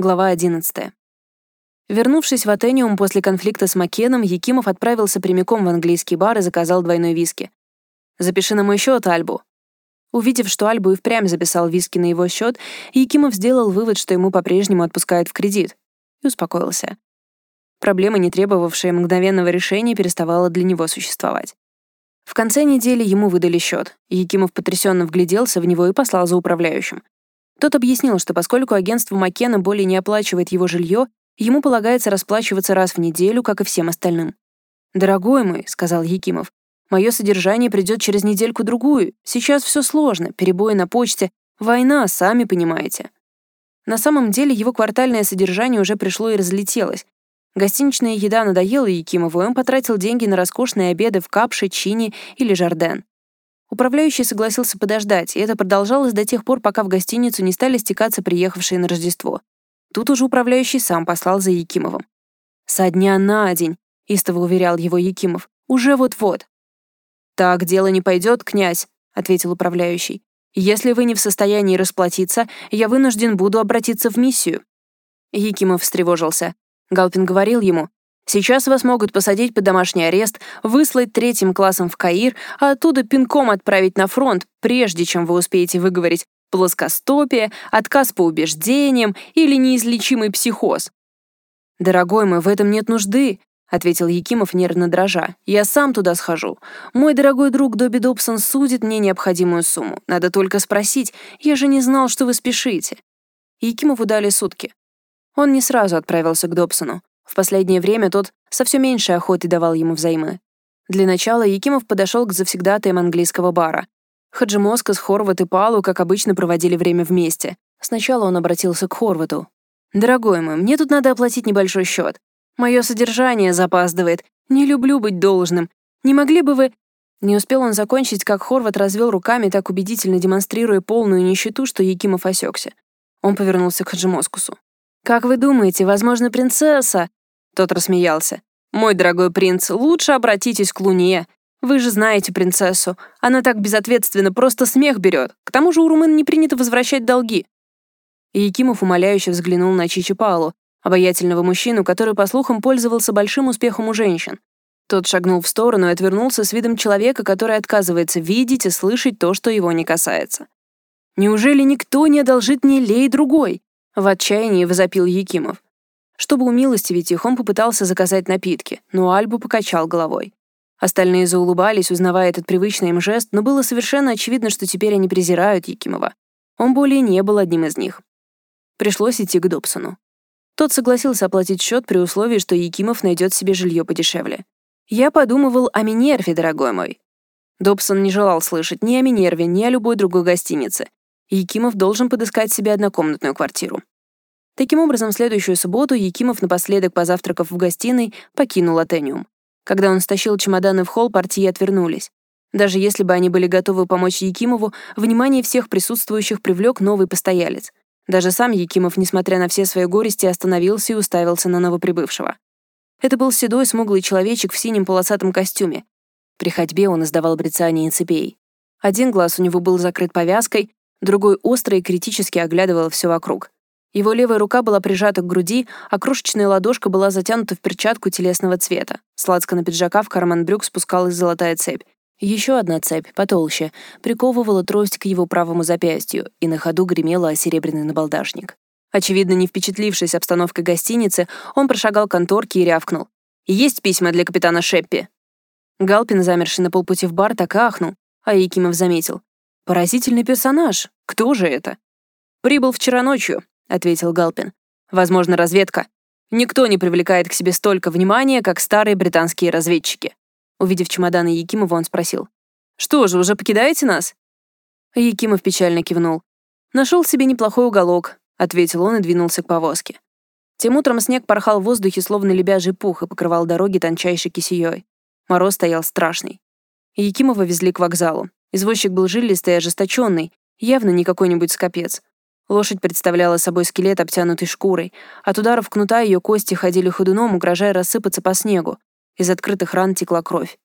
Глава 11. Вернувшись в Атениум после конфликта с Маккеном, Якимов отправился прямиком в английский бар и заказал двойной виски. «Запиши на мой счет, Альбу». Увидев, что Альбу и впрямь записал виски на его счет, Якимов сделал вывод, что ему по-прежнему отпускают в кредит. И успокоился. Проблема, не требовавшая мгновенного решения, переставала для него существовать. В конце недели ему выдали счет. Якимов потрясенно вгляделся в него и послал за управляющим. Тот объяснил, что поскольку агентство Маккена более не оплачивает его жилье, ему полагается расплачиваться раз в неделю, как и всем остальным. «Дорогой мой», — сказал Якимов, — «мое содержание придет через недельку-другую. Сейчас все сложно, перебои на почте, война, сами понимаете». На самом деле его квартальное содержание уже пришло и разлетелось. Гостиничная еда надоела Якимову, и он потратил деньги на роскошные обеды в Капше, Чине или Жарден. Управляющий согласился подождать, и это продолжалось до тех пор, пока в гостиницу не стали стекаться приехавшие на Рождество. Тут уже управляющий сам послал за Якимовым. «Со дня на день», — истово уверял его Якимов, — «уже вот-вот». «Так дело не пойдет, князь», — ответил управляющий. «Если вы не в состоянии расплатиться, я вынужден буду обратиться в миссию». Якимов встревожился. Галпин говорил ему, Сейчас вас могут посадить под домашний арест, выслать третьим классом в Каир, а оттуда пинком отправить на фронт, прежде чем вы успеете выговорить плоскостопие, отказ по убеждениям или неизлечимый психоз. «Дорогой мой, в этом нет нужды», — ответил Якимов нервно дрожа. «Я сам туда схожу. Мой дорогой друг Добби Добсон судит мне необходимую сумму. Надо только спросить. Я же не знал, что вы спешите». Якимову дали сутки. Он не сразу отправился к Добсону. В последнее время тот со все меньшей охотой давал ему взаймы. Для начала Якимов подошел к завсегдатаям английского бара. Хаджимоскас, Хорват и Палу, как обычно, проводили время вместе. Сначала он обратился к Хорвату. «Дорогой мой, мне тут надо оплатить небольшой счет. Мое содержание запаздывает. Не люблю быть должным. Не могли бы вы...» Не успел он закончить, как Хорват развел руками, так убедительно демонстрируя полную нищету, что Якимов осекся. Он повернулся к Хаджимоскусу. «Как вы думаете, возможно, принцесса?» Тот рассмеялся. «Мой дорогой принц, лучше обратитесь к Луне. Вы же знаете принцессу. Она так безответственно просто смех берет. К тому же у румын не принято возвращать долги». И Якимов умоляюще взглянул на Чичи Паулу, обаятельного мужчину, который, по слухам, пользовался большим успехом у женщин. Тот шагнул в сторону и отвернулся с видом человека, который отказывается видеть и слышать то, что его не касается. «Неужели никто не одолжит мне лей другой?» — в отчаянии возопил Якимов. Чтобы умилостивить их, он попытался заказать напитки, но Альбу покачал головой. Остальные заулыбались, узнавая этот привычный им жест, но было совершенно очевидно, что теперь они презирают Якимова. Он более не был одним из них. Пришлось идти к Добсону. Тот согласился оплатить счет при условии, что Якимов найдет себе жилье подешевле. «Я подумывал о Минерве, дорогой мой». Добсон не желал слышать ни о Минерве, ни о любой другой гостинице. Якимов должен подыскать себе однокомнатную квартиру. Таким образом, следующую субботу Якимов, напоследок позавтракав в гостиной, покинул Атениум. Когда он стащил чемоданы в холл, партии отвернулись. Даже если бы они были готовы помочь Якимову, внимание всех присутствующих привлек новый постоялец. Даже сам Якимов, несмотря на все свои горести, остановился и уставился на новоприбывшего. Это был седой, смуглый человечек в синем полосатом костюме. При ходьбе он издавал брецание цепей. Один глаз у него был закрыт повязкой, другой остро и критически оглядывал все вокруг. Его левая рука была прижата к груди, а крошечная ладошка была затянута в перчатку телесного цвета. Сладко на пиджака в карман брюк спускалась золотая цепь. Еще одна цепь, потолще, приковывала трость к его правому запястью, и на ходу гремела о серебряный набалдашник. Очевидно, не впечатлившись обстановкой гостиницы, он прошагал к конторке и рявкнул. «Есть письма для капитана Шеппи?» Галпин, замерший на полпути в бар, так и ахнул, а Якимов заметил. «Поразительный персонаж. Кто же это?» «Прибыл вчера ночью. — ответил Галпин. «Возможно, разведка. Никто не привлекает к себе столько внимания, как старые британские разведчики». Увидев чемоданы Якимова, он спросил. «Что же, уже покидаете нас?» Якимов печально кивнул. «Нашел себе неплохой уголок», — ответил он и двинулся к повозке. Тем утром снег порхал в воздухе, словно лебяжий пух, и покрывал дороги тончайшей кисеей. Мороз стоял страшный. Якимова везли к вокзалу. Извозчик был жилистый и ожесточенный, явно не какой-нибудь скопец. Лошадь представляла собой скелет, обтянутый шкурой. От ударов кнута ее кости ходили ходуном, угрожая рассыпаться по снегу. Из открытых ран текла кровь.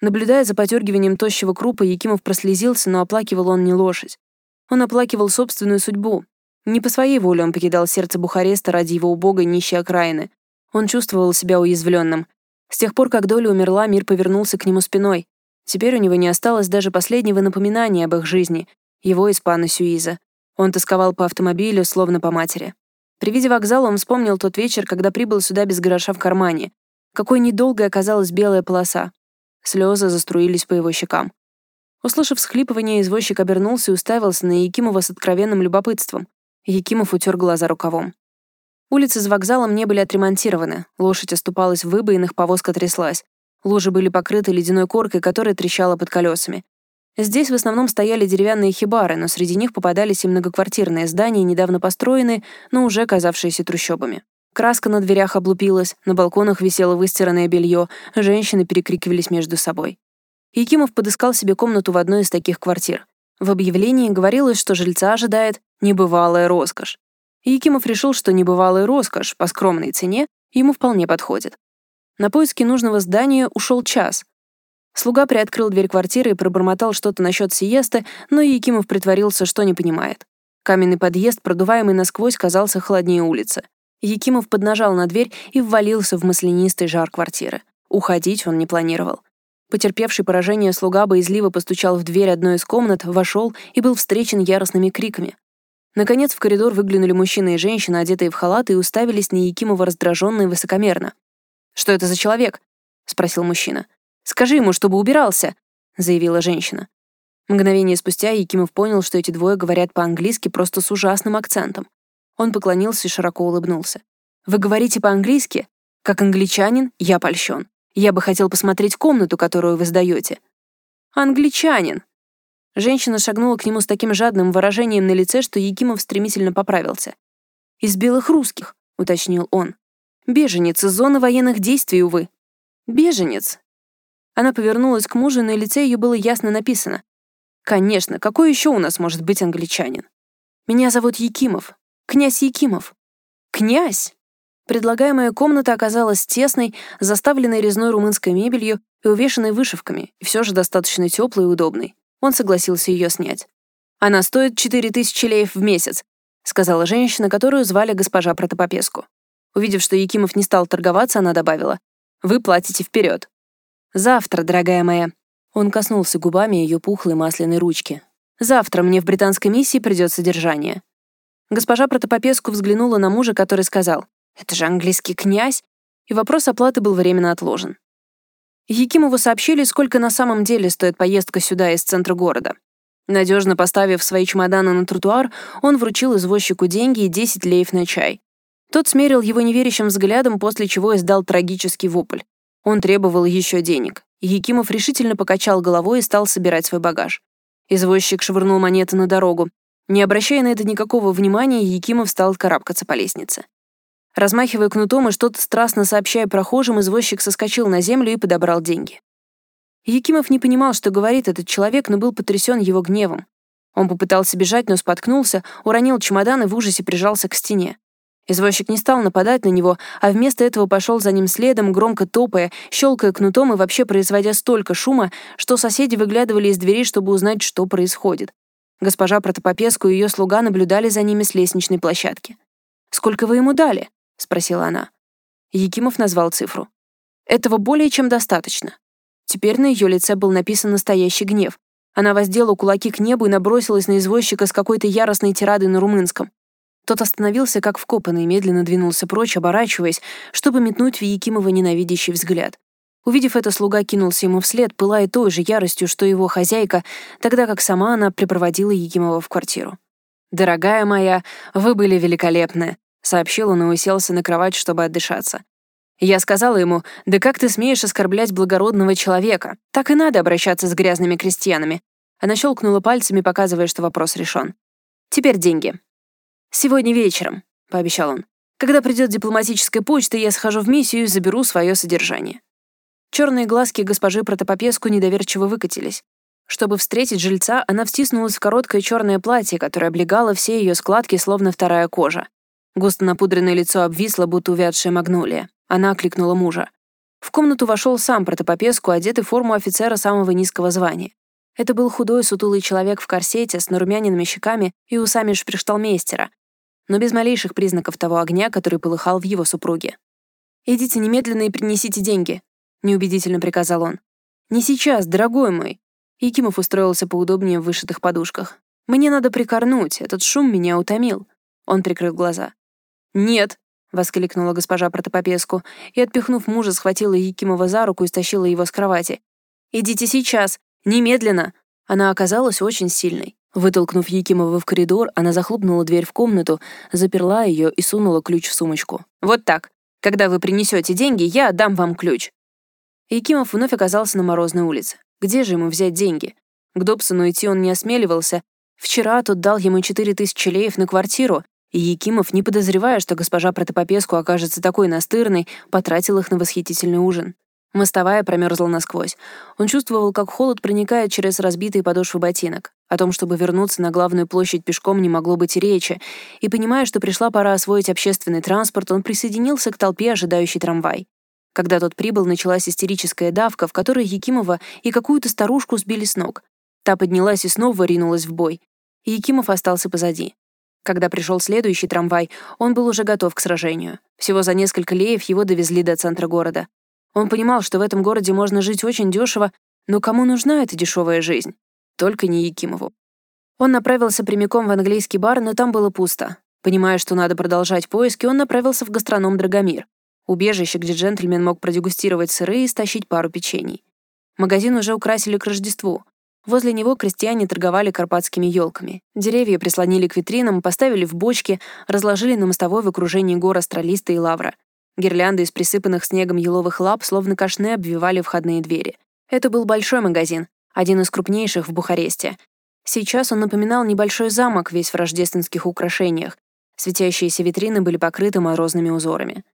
Наблюдая за подергиванием тощего крупа, Якимов прослезился, но оплакивал он не лошадь. Он оплакивал собственную судьбу. Не по своей воле он покидал сердце Бухареста ради его убогой нищей окраины. Он чувствовал себя уязвленным. С тех пор, как Доля умерла, мир повернулся к нему спиной. Теперь у него не осталось даже последнего напоминания об их жизни, его из пана Сюиза. Он тосковал по автомобилю, словно по матери. При виде вокзала он вспомнил тот вечер, когда прибыл сюда без гроша в кармане. Какой недолгой оказалась белая полоса. Слезы заструились по его щекам. Услышав всхлипывание, извозчик обернулся и уставился на Якимова с откровенным любопытством. Якимов утер глаза рукавом. Улицы с вокзалом не были отремонтированы, лошадь оступалась в выбоинах, повозка тряслась. Лужи были покрыты ледяной коркой, которая трещала под колесами. Здесь в основном стояли деревянные хибары, но среди них попадались и многоквартирные здания, недавно построенные, но уже казавшиеся трущобами. Краска на дверях облупилась, на балконах висело выстиранное белье, женщины перекрикивались между собой. Якимов подыскал себе комнату в одной из таких квартир. В объявлении говорилось, что жильца ожидает небывалая роскошь. Якимов решил, что небывалая роскошь по скромной цене ему вполне подходит. На поиски нужного здания ушел час. Слуга приоткрыл дверь квартиры и пробормотал что-то насчет сиесты, но Якимов притворился, что не понимает. Каменный подъезд, продуваемый насквозь, казался холоднее улицы. Якимов поднажал на дверь и ввалился в маслянистый жар квартиры. Уходить он не планировал. Потерпевший поражение слуга боязливо постучал в дверь одной из комнат, вошел и был встречен яростными криками. Наконец в коридор выглянули мужчина и женщина, одетые в халаты, и уставились на Якимова раздраженно и высокомерно. «Что это за человек?» — спросил мужчина. «Скажи ему, чтобы убирался», — заявила женщина. Мгновение спустя Якимов понял, что эти двое говорят по-английски просто с ужасным акцентом. Он поклонился и широко улыбнулся. «Вы говорите по-английски? Как англичанин, я польщен. Я бы хотел посмотреть комнату, которую вы сдаете». «Англичанин», Женщина шагнула к нему с таким жадным выражением на лице, что Якимов стремительно поправился. «Из белых русских», — уточнил он. «Беженец из зоны военных действий, увы». «Беженец». Она повернулась к мужу, на лице ее было ясно написано. «Конечно, какой еще у нас может быть англичанин? Меня зовут Якимов. Князь Якимов». «Князь?» Предлагаемая комната оказалась тесной, заставленной резной румынской мебелью и увешанной вышивками, и все же достаточно теплой и удобной. Он согласился ее снять. «Она стоит 4000 леев в месяц», сказала женщина, которую звали госпожа Протопопеску. Увидев, что Якимов не стал торговаться, она добавила. «Вы платите вперед. «Завтра, дорогая моя». Он коснулся губами ее пухлой масляной ручки. «Завтра мне в британской миссии придет содержание». Госпожа Протопопеску взглянула на мужа, который сказал. «Это же английский князь?» И вопрос оплаты был временно отложен. Якимову сообщили, сколько на самом деле стоит поездка сюда из центра города. Надежно поставив свои чемоданы на тротуар, он вручил извозчику деньги и 10 леев на чай. Тот смерил его неверящим взглядом, после чего издал трагический вопль. Он требовал еще денег. Якимов решительно покачал головой и стал собирать свой багаж. Извозчик швырнул монеты на дорогу. Не обращая на это никакого внимания, Якимов стал карабкаться по лестнице. Размахивая кнутом и что-то страстно сообщая прохожим, извозчик соскочил на землю и подобрал деньги. Якимов не понимал, что говорит этот человек, но был потрясен его гневом. Он попытался бежать, но споткнулся, уронил чемодан и в ужасе прижался к стене. Извозчик не стал нападать на него, а вместо этого пошел за ним следом, громко топая, щелкая кнутом и вообще производя столько шума, что соседи выглядывали из двери, чтобы узнать, что происходит. Госпожа Протопопеску и ее слуга наблюдали за ними с лестничной площадки. «Сколько вы ему дали?» — спросила она. Якимов назвал цифру. Этого более чем достаточно. Теперь на ее лице был написан настоящий гнев. Она воздела кулаки к небу и набросилась на извозчика с какой-то яростной тирадой на румынском. Тот остановился как вкопанный медленно двинулся прочь, оборачиваясь, чтобы метнуть в Якимова ненавидящий взгляд. Увидев это, слуга кинулся ему вслед, пылая той же яростью, что его хозяйка, тогда как сама она припроводила Якимова в квартиру. «Дорогая моя, вы были великолепны», — сообщил он и уселся на кровать, чтобы отдышаться. Я сказала ему, «Да как ты смеешь оскорблять благородного человека? Так и надо обращаться с грязными крестьянами». Она щелкнула пальцами, показывая, что вопрос решен. «Теперь деньги». «Сегодня вечером», — пообещал он. «Когда придет дипломатическая почта, я схожу в миссию и заберу свое содержание». Черные глазки госпожи Протопопеску недоверчиво выкатились. Чтобы встретить жильца, она втиснулась в короткое черное платье, которое облегало все ее складки, словно вторая кожа. Густо напудренное лицо обвисло, будто увядшая магнолия. Она окликнула мужа. В комнату вошел сам протопопеску, одетый в форму офицера самого низкого звания. Это был худой, сутулый человек в корсете с нарумяненными щеками и усами шпришталмейстера. Но без малейших признаков того огня, который полыхал в его супруге. «Идите немедленно и принесите деньги», — неубедительно приказал он. «Не сейчас, дорогой мой». Якимов устроился поудобнее в вышитых подушках. «Мне надо прикорнуть, этот шум меня утомил». Он прикрыл глаза. «Нет», — воскликнула госпожа Протопопеску, и, отпихнув мужа, схватила Якимова за руку и стащила его с кровати. «Идите сейчас! Немедленно!» Она оказалась очень сильной. Вытолкнув Якимова в коридор, она захлопнула дверь в комнату, заперла ее и сунула ключ в сумочку. «Вот так. Когда вы принесете деньги, я отдам вам ключ». Якимов вновь оказался на морозной улице. Где же ему взять деньги? К Добсону идти он не осмеливался. Вчера тот дал ему 4000 леев на квартиру, и Якимов, не подозревая, что госпожа Протопопеску окажется такой настырной, потратил их на восхитительный ужин. Мостовая промерзла насквозь. Он чувствовал, как холод проникает через разбитые подошвы ботинок. О том, чтобы вернуться на главную площадь пешком, не могло быть и речи. И, понимая, что пришла пора освоить общественный транспорт, он присоединился к толпе, ожидающей трамвай. Когда тот прибыл, началась истерическая давка, в которой Якимова и какую-то старушку сбили с ног. Та поднялась и снова ринулась в бой. Якимов остался позади. Когда пришел следующий трамвай, он был уже готов к сражению. Всего за несколько леев его довезли до центра города. Он понимал, что в этом городе можно жить очень дешево, но кому нужна эта дешевая жизнь? Только не Якимову. Он направился прямиком в английский бар, но там было пусто. Понимая, что надо продолжать поиски, он направился в гастроном «Драгомир». Убежище, где джентльмен мог продегустировать сыры и стащить пару печений. Магазин уже украсили к Рождеству. Возле него крестьяне торговали карпатскими елками. Деревья прислонили к витринам, поставили в бочки, разложили на мостовой в окружении гор астролиста и лавра. Гирлянды из присыпанных снегом еловых лап словно кашне обвивали входные двери. Это был большой магазин, один из крупнейших в Бухаресте. Сейчас он напоминал небольшой замок, весь в рождественских украшениях. Светящиеся витрины были покрыты морозными узорами.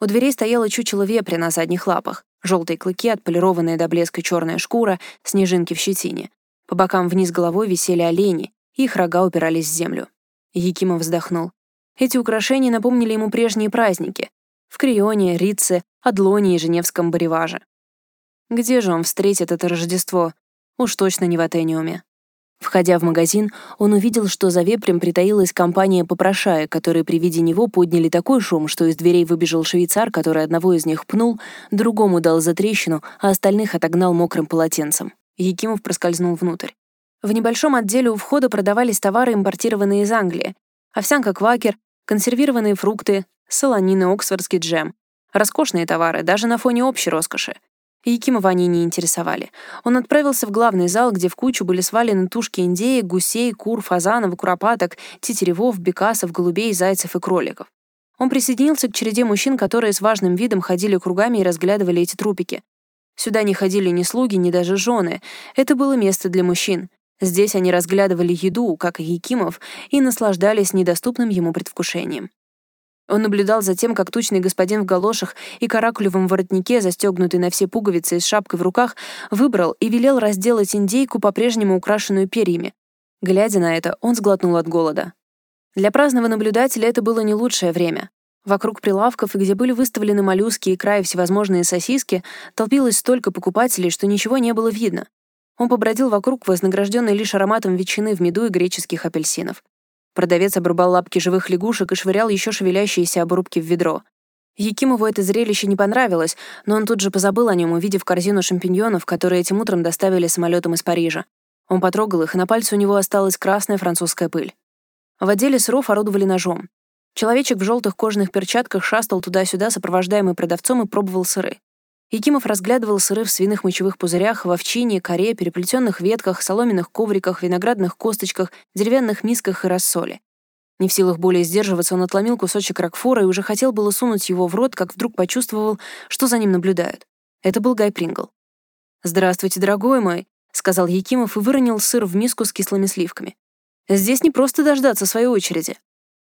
У дверей стояла чучело вепря на задних лапах, желтые клыки, отполированная до блеска черная шкура, снежинки в щетине. По бокам вниз головой висели олени, их рога упирались в землю. Якимов вздохнул. Эти украшения напомнили ему прежние праздники, в Крионе, Рице, Адлоне и Женевском Бореваже. Где же он встретит это Рождество? Уж точно не в Атениуме. Входя в магазин, он увидел, что за вепрем притаилась компания попрошаек, которые при виде него подняли такой шум, что из дверей выбежал швейцар, который одного из них пнул, другому дал затрещину, а остальных отогнал мокрым полотенцем. Якимов проскользнул внутрь. В небольшом отделе у входа продавались товары, импортированные из Англии. Овсянка квакер, консервированные фрукты, солонина, оксфордский джем. Роскошные товары, даже на фоне общей роскоши. Якимова они не интересовали. Он отправился в главный зал, где в кучу были свалены тушки индеек, гусей, кур, фазанов, куропаток, тетеревов, бекасов, голубей, зайцев и кроликов. Он присоединился к череде мужчин, которые с важным видом ходили кругами и разглядывали эти трупики. Сюда не ходили ни слуги, ни даже жены. Это было место для мужчин. Здесь они разглядывали еду, как и Якимов, и наслаждались недоступным ему предвкушением. Он наблюдал за тем, как тучный господин в галошах и каракулевом воротнике, застегнутый на все пуговицы и с шапкой в руках, выбрал и велел разделать индейку, по-прежнему украшенную перьями. Глядя на это, он сглотнул от голода. Для праздного наблюдателя это было не лучшее время. Вокруг прилавков, где были выставлены моллюски, икра и всевозможные сосиски, толпилось столько покупателей, что ничего не было видно. Он побродил вокруг, вознагражденный лишь ароматом ветчины в меду и греческих апельсинов. Продавец обрубал лапки живых лягушек и швырял еще шевелящиеся обрубки в ведро. Якимову это зрелище не понравилось, но он тут же позабыл о нем, увидев корзину шампиньонов, которые этим утром доставили самолетом из Парижа. Он потрогал их, и на пальце у него осталась красная французская пыль. В отделе сыров орудовали ножом. Человечек в желтых кожаных перчатках шастал туда-сюда, сопровождаемый продавцом, и пробовал сыры. Якимов разглядывал сыры в свиных мочевых пузырях, в овчине, коре, переплетенных ветках, соломенных ковриках, виноградных косточках, деревянных мисках и рассоле. Не в силах более сдерживаться, он отломил кусочек ракфора и уже хотел было сунуть его в рот, как вдруг почувствовал, что за ним наблюдают. Это был Гай Прингл. «Здравствуйте, дорогой мой», — сказал Якимов и выронил сыр в миску с кислыми сливками. «Здесь не просто дождаться своей очереди».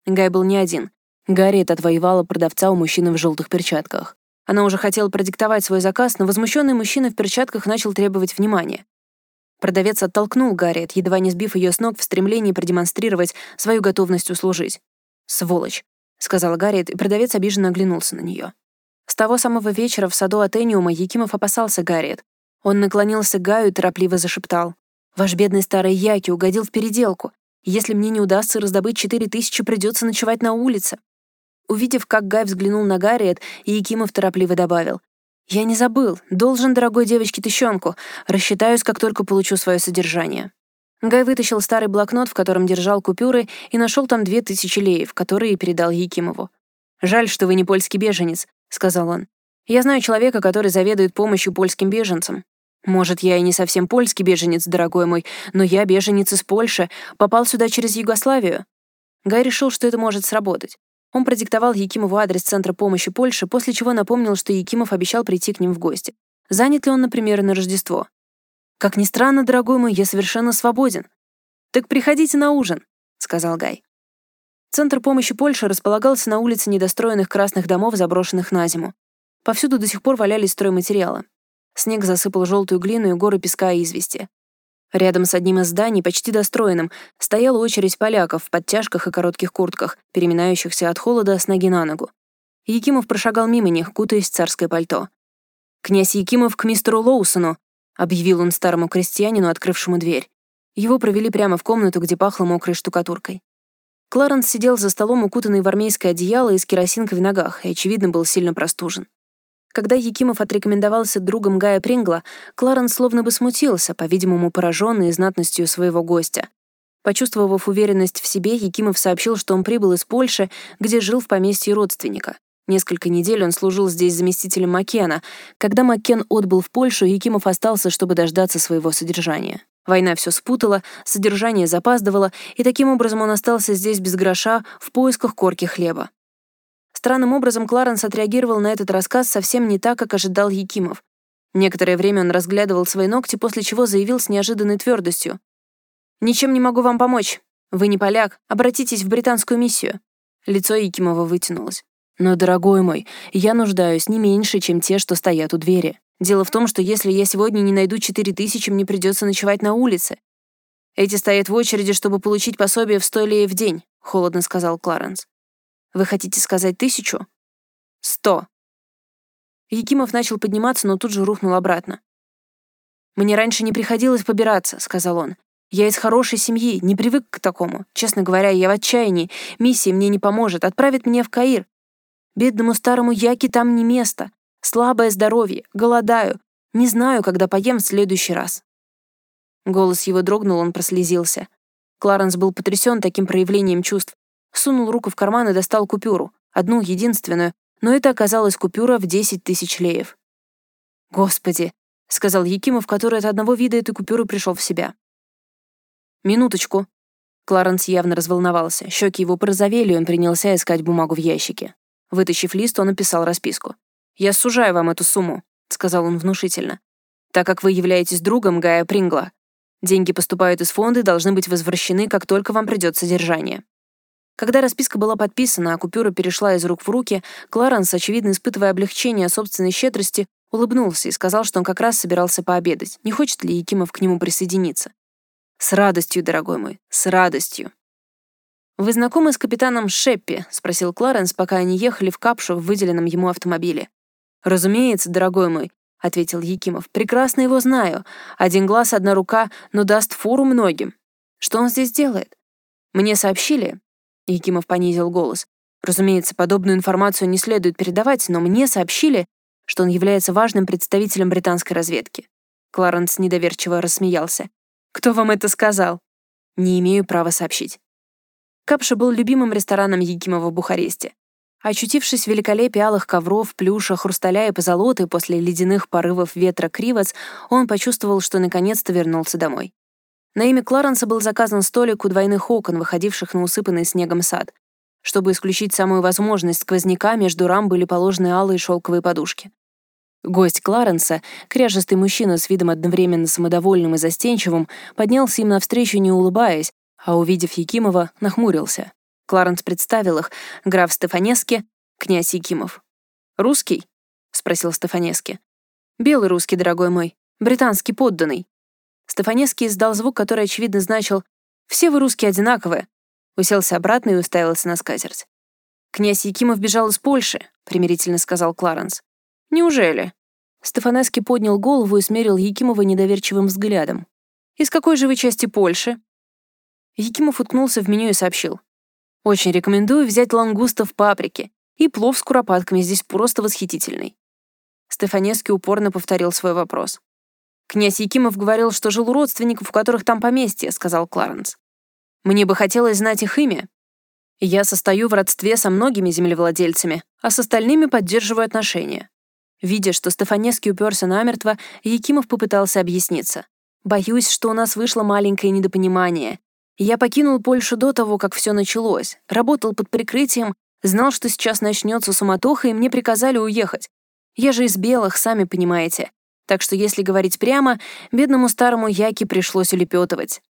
Гай был не один. Гарриет отвоевала продавца у мужчины в желтых перчатках. Она уже хотела продиктовать свой заказ, но возмущенный мужчина в перчатках начал требовать внимания. Продавец оттолкнул Гарриет, едва не сбив ее с ног в стремлении продемонстрировать свою готовность услужить. «Сволочь», — сказала Гарриет, и продавец обиженно оглянулся на нее. С того самого вечера в саду Атениума Якимов опасался Гарриет. Он наклонился к Гаю и торопливо зашептал. «Ваш бедный старый Яки угодил в переделку. Если мне не удастся раздобыть четыре тысячи, придется ночевать на улице». Увидев, как Гай взглянул на Гарриет, Якимов торопливо добавил. «Я не забыл. Должен дорогой девочке тыщенку. Рассчитаюсь, как только получу свое содержание». Гай вытащил старый блокнот, в котором держал купюры, и нашел там две тысячи леев, которые передал Якимову. «Жаль, что вы не польский беженец», — сказал он. «Я знаю человека, который заведует помощью польским беженцам. Может, я и не совсем польский беженец, дорогой мой, но я беженец из Польши, попал сюда через Югославию». Гай решил, что это может сработать. Он продиктовал Якимову адрес Центра помощи Польши, после чего напомнил, что Якимов обещал прийти к ним в гости. Занят ли он, например, на Рождество? «Как ни странно, дорогой мой, я совершенно свободен». «Так приходите на ужин», — сказал Гай. Центр помощи Польши располагался на улице недостроенных красных домов, заброшенных на зиму. Повсюду до сих пор валялись стройматериалы. Снег засыпал желтую глину и горы песка и извести. Рядом с одним из зданий, почти достроенным, стояла очередь поляков в подтяжках и коротких куртках, переминающихся от холода с ноги на ногу. Якимов прошагал мимо них, кутаясь в царское пальто. «Князь Якимов к мистеру Лоусону», — объявил он старому крестьянину, открывшему дверь. Его провели прямо в комнату, где пахло мокрой штукатуркой. Кларенс сидел за столом, укутанный в армейское одеяло и с керосинкой в ногах, и, очевидно, был сильно простужен. Когда Якимов отрекомендовался другом Гая Прингла, Кларенс словно бы смутился, по-видимому, пораженный знатностью своего гостя. Почувствовав уверенность в себе, Якимов сообщил, что он прибыл из Польши, где жил в поместье родственника. Несколько недель он служил здесь заместителем Маккена. Когда Маккен отбыл в Польшу, Якимов остался, чтобы дождаться своего содержания. Война все спутала, содержание запаздывало, и таким образом он остался здесь без гроша в поисках корки хлеба. Странным образом Кларенс отреагировал на этот рассказ совсем не так, как ожидал Якимов. Некоторое время он разглядывал свои ногти, после чего заявил с неожиданной твердостью. «Ничем не могу вам помочь. Вы не поляк. Обратитесь в британскую миссию». Лицо Якимова вытянулось. Но, дорогой мой, я нуждаюсь не меньше, чем те, что стоят у двери. Дело в том, что если я сегодня не найду четыре тысячи, мне придется ночевать на улице. Эти стоят в очереди, чтобы получить пособие в сто леев в день, холодно сказал Кларенс. Вы хотите сказать тысячу? Сто. Якимов начал подниматься, но тут же рухнул обратно. «Мне раньше не приходилось побираться», — сказал он. «Я из хорошей семьи, не привык к такому. Честно говоря, я в отчаянии. Миссия мне не поможет, отправит меня в Каир. Бедному старому Яке там не место. Слабое здоровье, голодаю. Не знаю, когда поем в следующий раз». Голос его дрогнул, он прослезился. Кларенс был потрясен таким проявлением чувств. Сунул руку в карман и достал купюру. Одну, единственную. Но это оказалась купюра в 10 тысяч леев. «Господи», — сказал Якимов, который от одного вида этой купюры пришел в себя. «Минуточку». Кларенс явно разволновался. Щеки его порозовели, и он принялся искать бумагу в ящике. Вытащив лист, он написал расписку. «Я сужаю вам эту сумму», — сказал он внушительно, «так как вы являетесь другом Гая Прингла. Деньги поступают из фонда и должны быть возвращены, как только вам придет содержание». Когда расписка была подписана, а купюра перешла из рук в руки, Кларенс, очевидно испытывая облегчение собственной щедрости, улыбнулся и сказал, что он как раз собирался пообедать. Не хочет ли Якимов к нему присоединиться? «С радостью, дорогой мой, с радостью». «Вы знакомы с капитаном Шеппи?» — спросил Кларенс, пока они ехали в капшу в выделенном ему автомобиле. «Разумеется, дорогой мой», — ответил Якимов. «Прекрасно его знаю. Один глаз, одна рука, но даст фору многим. Что он здесь делает?» «Мне сообщили...» — Якимов понизил голос. «Разумеется, подобную информацию не следует передавать, но мне сообщили, что он является важным представителем британской разведки». Кларенс недоверчиво рассмеялся. «Кто вам это сказал?» «Не имею права сообщить». Капша был любимым рестораном Якимова в Бухаресте. Очутившись в великолепии алых ковров, плюша, хрусталя и позолоты после ледяных порывов ветра Кривоц, он почувствовал, что наконец-то вернулся домой. На имя Кларенса был заказан столик у двойных окон, выходивших на усыпанный снегом сад. Чтобы исключить самую возможность сквозняка, между рам были положены алые шелковые подушки. Гость Кларенса, кряжестый мужчина с видом одновременно самодовольным и застенчивым, поднялся им навстречу, не улыбаясь, а увидев Якимова, нахмурился. Кларенс представил их, граф Стефанески, князь Якимов. «Русский?» — спросил Стефанески. «Белый русский, дорогой мой, британский подданный». Стефанески издал звук, который, очевидно, значил «Все вы русские одинаковые», уселся обратно и уставился на скатерть. «Князь Якимов бежал из Польши», — примирительно сказал Кларенс. «Неужели?» Стефанески поднял голову и смерил Якимова недоверчивым взглядом. «Из какой же вы части Польши?» Якимов уткнулся в меню и сообщил. «Очень рекомендую взять лангуста в паприке. И плов с куропатками здесь просто восхитительный». Стефанески упорно повторил свой вопрос. «Князь Якимов говорил, что жил у родственников, у которых там поместье», — сказал Кларенс. «Мне бы хотелось знать их имя. Я состою в родстве со многими землевладельцами, а с остальными поддерживаю отношения». Видя, что Стефанески уперся намертво, Якимов попытался объясниться. «Боюсь, что у нас вышло маленькое недопонимание. Я покинул Польшу до того, как все началось, работал под прикрытием, знал, что сейчас начнется суматоха, и мне приказали уехать. Я же из белых, сами понимаете. Так что, если говорить прямо, бедному старому Яке пришлось улепетывать.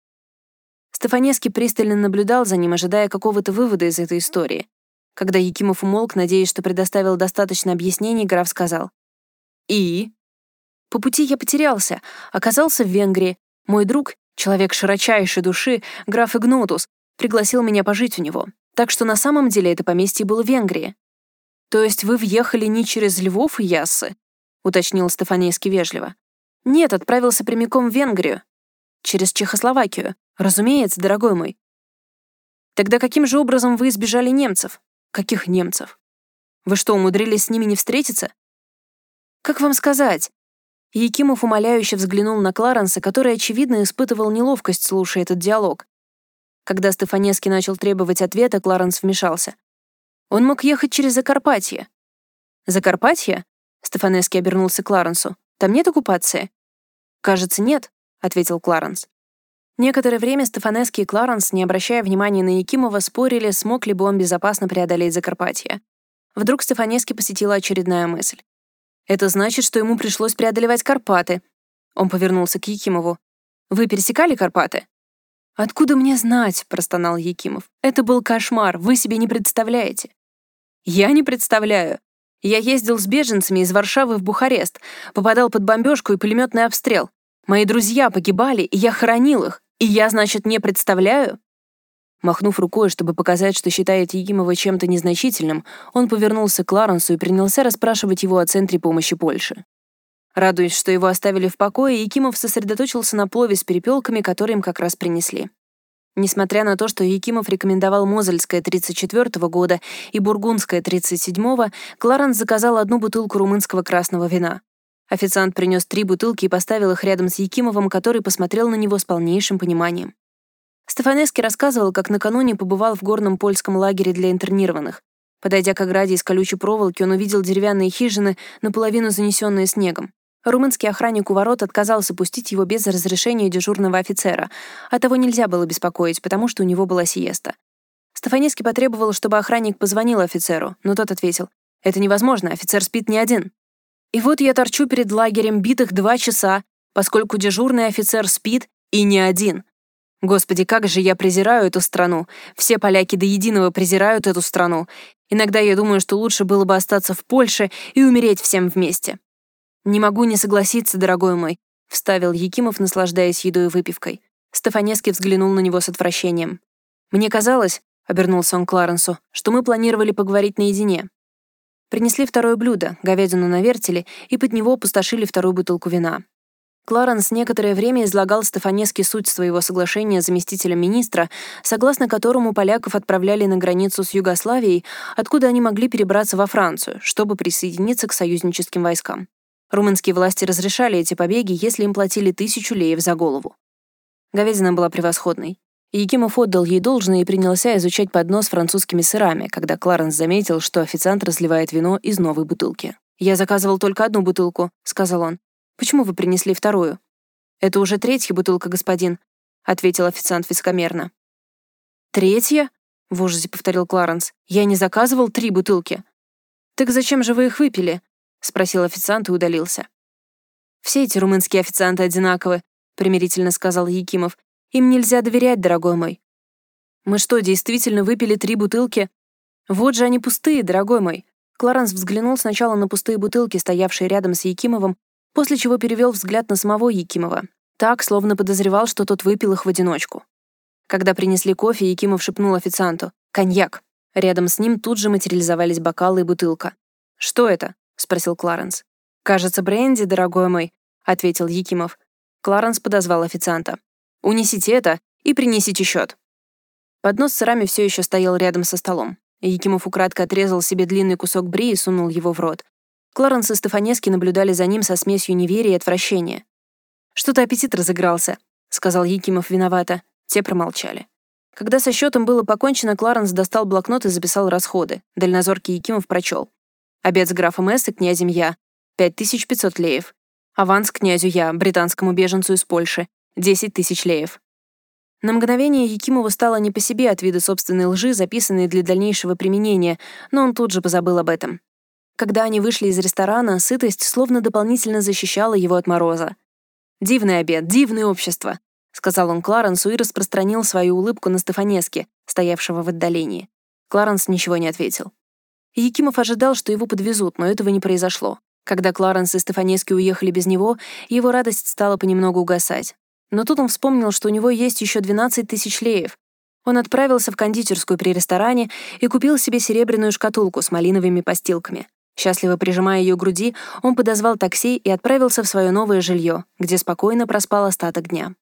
Стефанески пристально наблюдал за ним, ожидая какого-то вывода из этой истории. Когда Якимов умолк, надеясь, что предоставил достаточно объяснений, граф сказал. «И?» По пути я потерялся, оказался в Венгрии. Мой друг, человек широчайшей души, граф Игнотус, пригласил меня пожить у него. Так что на самом деле это поместье было в Венгрии. «То есть вы въехали не через Львов и Яссы?» — уточнил Стефанейский вежливо. «Нет, отправился прямиком в Венгрию. Через Чехословакию. Разумеется, дорогой мой». «Тогда каким же образом вы избежали немцев?» «Каких немцев? Вы что, умудрились с ними не встретиться?» «Как вам сказать?» Якимов умоляюще взглянул на Кларенса, который, очевидно, испытывал неловкость, слушая этот диалог. Когда Стефанески начал требовать ответа, Кларенс вмешался. Он мог ехать через Закарпатье. Закарпатье? Стефанески обернулся к Кларенсу. Там нет оккупации? Кажется, нет, ответил Кларенс. Некоторое время Стефанески и Кларенс, не обращая внимания на Якимова, спорили, смог ли бы он безопасно преодолеть Закарпатье. Вдруг Стефанески посетила очередная мысль. «Это значит, что ему пришлось преодолевать Карпаты». Он повернулся к Якимову. «Вы пересекали Карпаты?» «Откуда мне знать?» — простонал Якимов. «Это был кошмар, вы себе не представляете». Я не представляю. Я ездил с беженцами из Варшавы в Бухарест, попадал под бомбежку и пулеметный обстрел. Мои друзья погибали, и я хоронил их. И я, значит, не представляю? Махнув рукой, чтобы показать, что считает Якимова чем-то незначительным, он повернулся к Ларенсу и принялся расспрашивать его о Центре помощи Польши. Радуясь, что его оставили в покое, Якимов сосредоточился на плове с перепелками, которые им как раз принесли. Несмотря на то, что Якимов рекомендовал Мозельское 34 -го года и Бургундское 37-го, Кларенс заказал одну бутылку румынского красного вина. Официант принес три бутылки и поставил их рядом с Якимовым, который посмотрел на него с полнейшим пониманием. Стефанески рассказывал, как накануне побывал в горном польском лагере для интернированных. Подойдя к ограде из колючей проволоки, он увидел деревянные хижины, наполовину занесенные снегом. Румынский охранник у ворот отказался пустить его без разрешения дежурного офицера, а того нельзя было беспокоить, потому что у него была сиеста. Стефанески потребовал, чтобы охранник позвонил офицеру, но тот ответил, «Это невозможно, офицер спит не один». И вот я торчу перед лагерем битых два часа, поскольку дежурный офицер спит и не один. Господи, как же я презираю эту страну. Все поляки до единого презирают эту страну. Иногда я думаю, что лучше было бы остаться в Польше и умереть всем вместе. «Не могу не согласиться, дорогой мой», — вставил Якимов, наслаждаясь едой и выпивкой. Стефанески взглянул на него с отвращением. «Мне казалось», — обернулся он к Кларенсу, «что мы планировали поговорить наедине». Принесли второе блюдо, говядину на вертеле, и под него опустошили вторую бутылку вина. Кларенс некоторое время излагал Стефанески суть своего соглашения с заместителем министра, согласно которому поляков отправляли на границу с Югославией, откуда они могли перебраться во Францию, чтобы присоединиться к союзническим войскам. Румынские власти разрешали эти побеги, если им платили тысячу леев за голову. Говядина была превосходной. Якимов отдал ей должное и принялся изучать поднос французскими сырами, когда Кларенс заметил, что официант разливает вино из новой бутылки. «Я заказывал только одну бутылку», — сказал он. «Почему вы принесли вторую?» «Это уже третья бутылка, господин», — ответил официант вискомерно. «Третья?» — в ужасе повторил Кларенс. «Я не заказывал три бутылки». «Так зачем же вы их выпили?» — спросил официант и удалился. «Все эти румынские официанты одинаковы», — примирительно сказал Якимов. «Им нельзя доверять, дорогой мой». «Мы что, действительно выпили три бутылки?» «Вот же они пустые, дорогой мой». Кларенс взглянул сначала на пустые бутылки, стоявшие рядом с Якимовым, после чего перевел взгляд на самого Якимова. Так, словно подозревал, что тот выпил их в одиночку. Когда принесли кофе, Якимов шепнул официанту «Коньяк». Рядом с ним тут же материализовались бокалы и бутылка. «Что это?» — спросил Кларенс. «Кажется, бренди, дорогой мой», — ответил Якимов. Кларенс подозвал официанта. «Унесите это и принесите счет». Поднос с сырами все еще стоял рядом со столом. Якимов украдко отрезал себе длинный кусок бри и сунул его в рот. Кларенс и Стефанески наблюдали за ним со смесью неверия и отвращения. «Что-то аппетит разыгрался», — сказал Якимов виновато. Те промолчали. Когда со счетом было покончено, Кларенс достал блокнот и записал расходы. Дальнозоркий Якимов прочел. Обед с графом Эс и князем Я — 5500 леев. Аванс князю Я, британскому беженцу из Польши — 10 тысяч леев. На мгновение Якимову стало не по себе от вида собственной лжи, записанной для дальнейшего применения, но он тут же позабыл об этом. Когда они вышли из ресторана, сытость словно дополнительно защищала его от мороза. «Дивный обед, дивное общество», — сказал он Кларенсу и распространил свою улыбку на Стефанеске, стоявшего в отдалении. Кларенс ничего не ответил. Якимов ожидал, что его подвезут, но этого не произошло. Когда Кларенс и Стефанески уехали без него, его радость стала понемногу угасать. Но тут он вспомнил, что у него есть еще 12 тысяч леев. Он отправился в кондитерскую при ресторане и купил себе серебряную шкатулку с малиновыми постилками. Счастливо прижимая ее к груди, он подозвал такси и отправился в свое новое жилье, где спокойно проспал остаток дня.